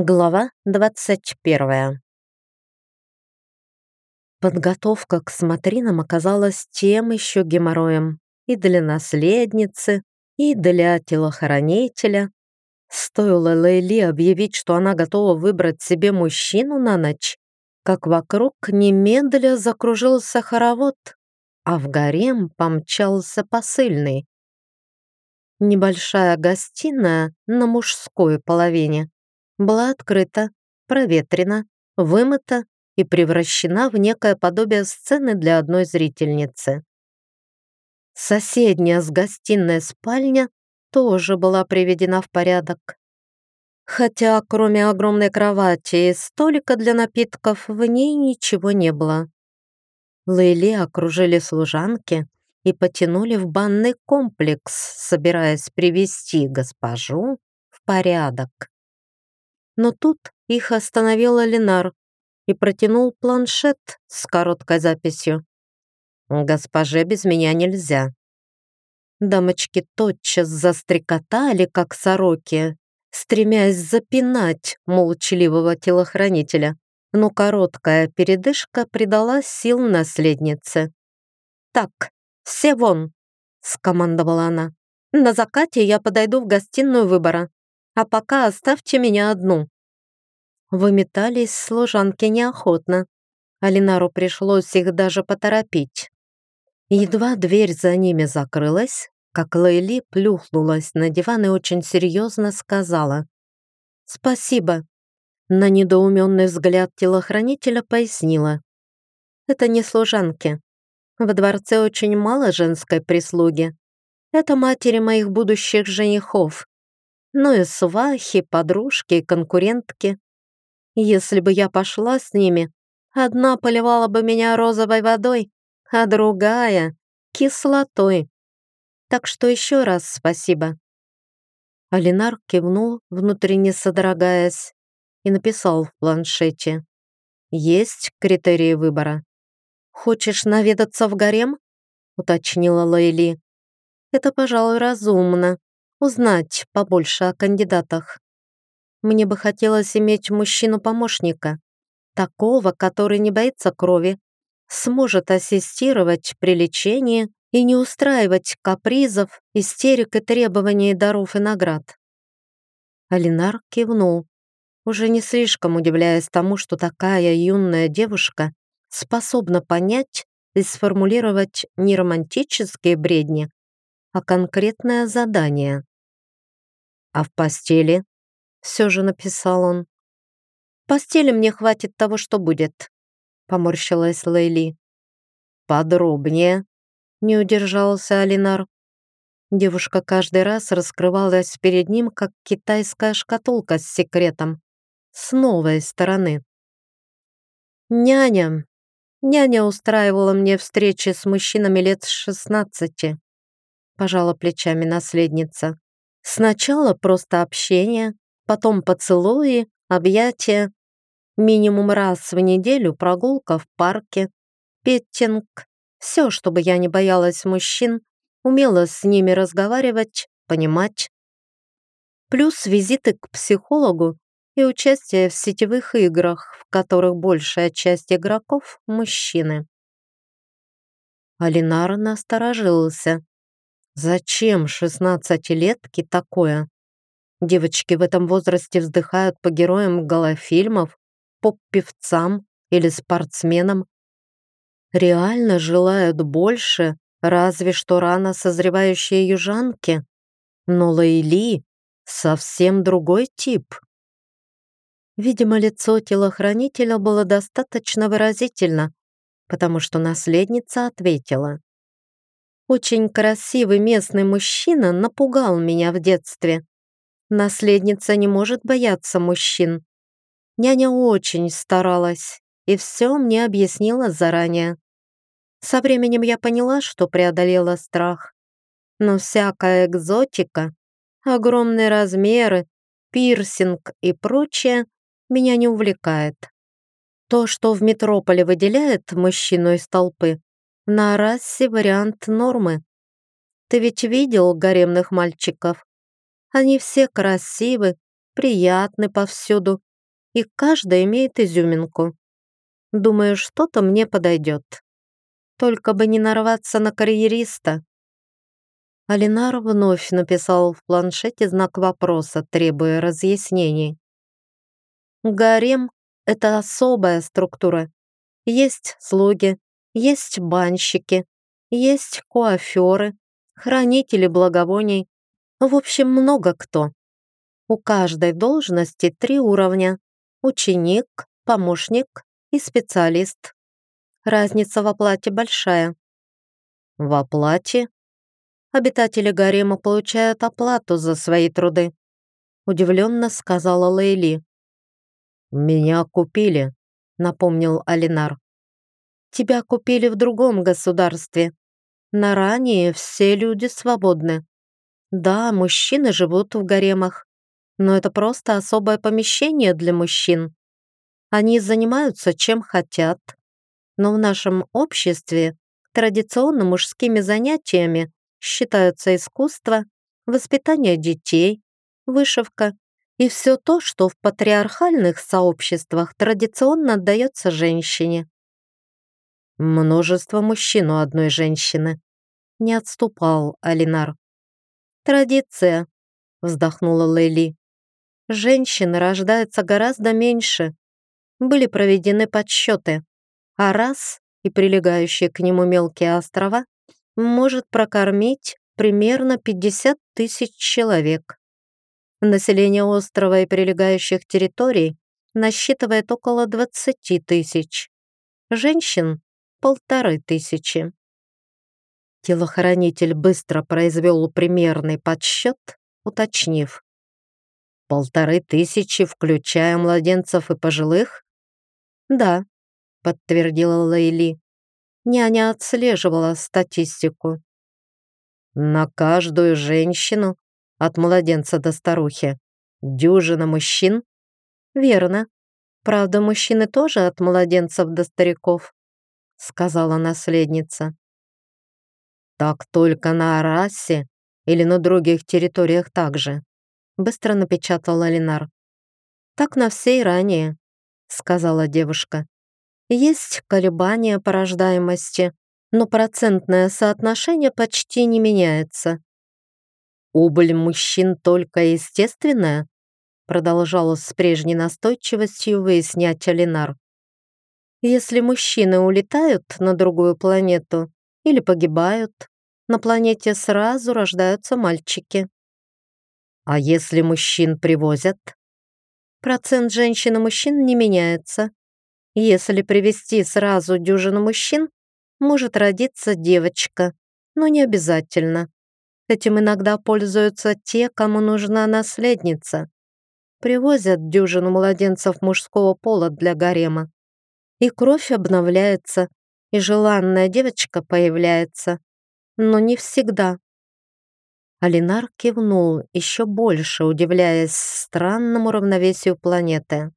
Глава 21 Подготовка к смотринам оказалась тем еще геморроем и для наследницы, и для телохранителя. Стоило Лейли объявить, что она готова выбрать себе мужчину на ночь, как вокруг немедля закружился хоровод, а в гарем помчался посыльный. Небольшая гостиная на мужской половине была открыта, проветрена, вымыта и превращена в некое подобие сцены для одной зрительницы. Соседняя с гостиной спальня тоже была приведена в порядок. Хотя кроме огромной кровати и столика для напитков в ней ничего не было. Лейли окружили служанки и потянули в банный комплекс, собираясь привести госпожу в порядок. Но тут их остановил Ленар и протянул планшет с короткой записью. «Госпоже без меня нельзя». Дамочки тотчас застрекотали, как сороки, стремясь запинать молчаливого телохранителя, но короткая передышка придала сил наследнице. «Так, все вон!» — скомандовала она. «На закате я подойду в гостиную выбора а пока оставьте меня одну». Выметались служанки неохотно. Алинару пришлось их даже поторопить. Едва дверь за ними закрылась, как Лейли плюхнулась на диван и очень серьезно сказала «Спасибо». На недоуменный взгляд телохранителя пояснила. «Это не служанки. Во дворце очень мало женской прислуги. Это матери моих будущих женихов ну и свахи, подружки конкурентки. Если бы я пошла с ними, одна поливала бы меня розовой водой, а другая — кислотой. Так что еще раз спасибо». Алинар кивнул, внутренне содрогаясь, и написал в планшете. «Есть критерии выбора». «Хочешь наведаться в гарем?» — уточнила Лейли. «Это, пожалуй, разумно узнать побольше о кандидатах. Мне бы хотелось иметь мужчину-помощника, такого, который не боится крови, сможет ассистировать при лечении и не устраивать капризов, истерик и требований даров и наград. Алинар кивнул, уже не слишком удивляясь тому, что такая юная девушка способна понять и сформулировать не романтические бредни, а конкретное задание. А в постели? Все же написал он. Постели мне хватит того, что будет, поморщилась Лейли. Подробнее, не удержался Алинар. Девушка каждый раз раскрывалась перед ним, как китайская шкатулка с секретом, с новой стороны. «Няня. Няня устраивала мне встречи с мужчинами лет шестнадцати», пожала плечами наследница. Сначала просто общение, потом поцелуи, объятия. Минимум раз в неделю прогулка в парке, петтинг. Все, чтобы я не боялась мужчин, умела с ними разговаривать, понимать. Плюс визиты к психологу и участие в сетевых играх, в которых большая часть игроков – мужчины. Алинар насторожился. Зачем шестнадцатилетке такое? Девочки в этом возрасте вздыхают по героям голофильмов, поп-певцам или спортсменам. Реально желают больше, разве что рано созревающие южанки. Но Лейли совсем другой тип. Видимо, лицо телохранителя было достаточно выразительно, потому что наследница ответила. Очень красивый местный мужчина напугал меня в детстве. Наследница не может бояться мужчин. Няня очень старалась и все мне объяснила заранее. Со временем я поняла, что преодолела страх. Но всякая экзотика, огромные размеры, пирсинг и прочее меня не увлекает. То, что в метрополе выделяет мужчину из толпы, на расе вариант нормы. Ты ведь видел гаремных мальчиков? Они все красивы, приятны повсюду и каждая имеет изюминку. Думаю, что-то мне подойдет. Только бы не нарваться на карьериста. Алинар вновь написал в планшете знак вопроса, требуя разъяснений. Гарем — это особая структура. Есть слуги, есть банщики, есть куаферы, хранители благовоний. В общем, много кто. У каждой должности три уровня – ученик, помощник и специалист. Разница в оплате большая. В оплате обитатели гарема получают оплату за свои труды», удивленно сказала Лейли. «Меня купили», — напомнил Алинар. «Тебя купили в другом государстве. На ранее все люди свободны. Да, мужчины живут в гаремах, но это просто особое помещение для мужчин. Они занимаются чем хотят. Но в нашем обществе традиционно мужскими занятиями считаются искусство, воспитание детей, вышивка и все то, что в патриархальных сообществах традиционно отдается женщине. Множество мужчин у одной женщины. Не отступал Алинар. «Традиция», — вздохнула Лейли. «Женщин рождается гораздо меньше. Были проведены подсчеты, а раз и прилегающие к нему мелкие острова может прокормить примерно 50 тысяч человек. Население острова и прилегающих территорий насчитывает около 20 тысяч. Женщин — полторы тысячи. Телохранитель быстро произвел примерный подсчет, уточнив. «Полторы тысячи, включая младенцев и пожилых?» «Да», — подтвердила Лейли. Няня отслеживала статистику. На каждую женщину, от младенца до старухи, дюжина мужчин? Верно. Правда, мужчины тоже от младенцев до стариков, сказала наследница. Так только на Арасе или на других территориях также? Быстро напечатала Ленар. Так на всей ранее, сказала девушка. Есть колебания по рождаемости, но процентное соотношение почти не меняется. «Убыль мужчин только естественная?» продолжала с прежней настойчивостью выяснять Алинар. «Если мужчины улетают на другую планету или погибают, на планете сразу рождаются мальчики. А если мужчин привозят? Процент женщин и мужчин не меняется, если привести сразу дюжину мужчин, может родиться девочка, но не обязательно. Этим иногда пользуются те, кому нужна наследница. Привозят дюжину младенцев мужского пола для гарема. И кровь обновляется, и желанная девочка появляется. Но не всегда. Алинар кивнул, еще больше удивляясь странному равновесию планеты.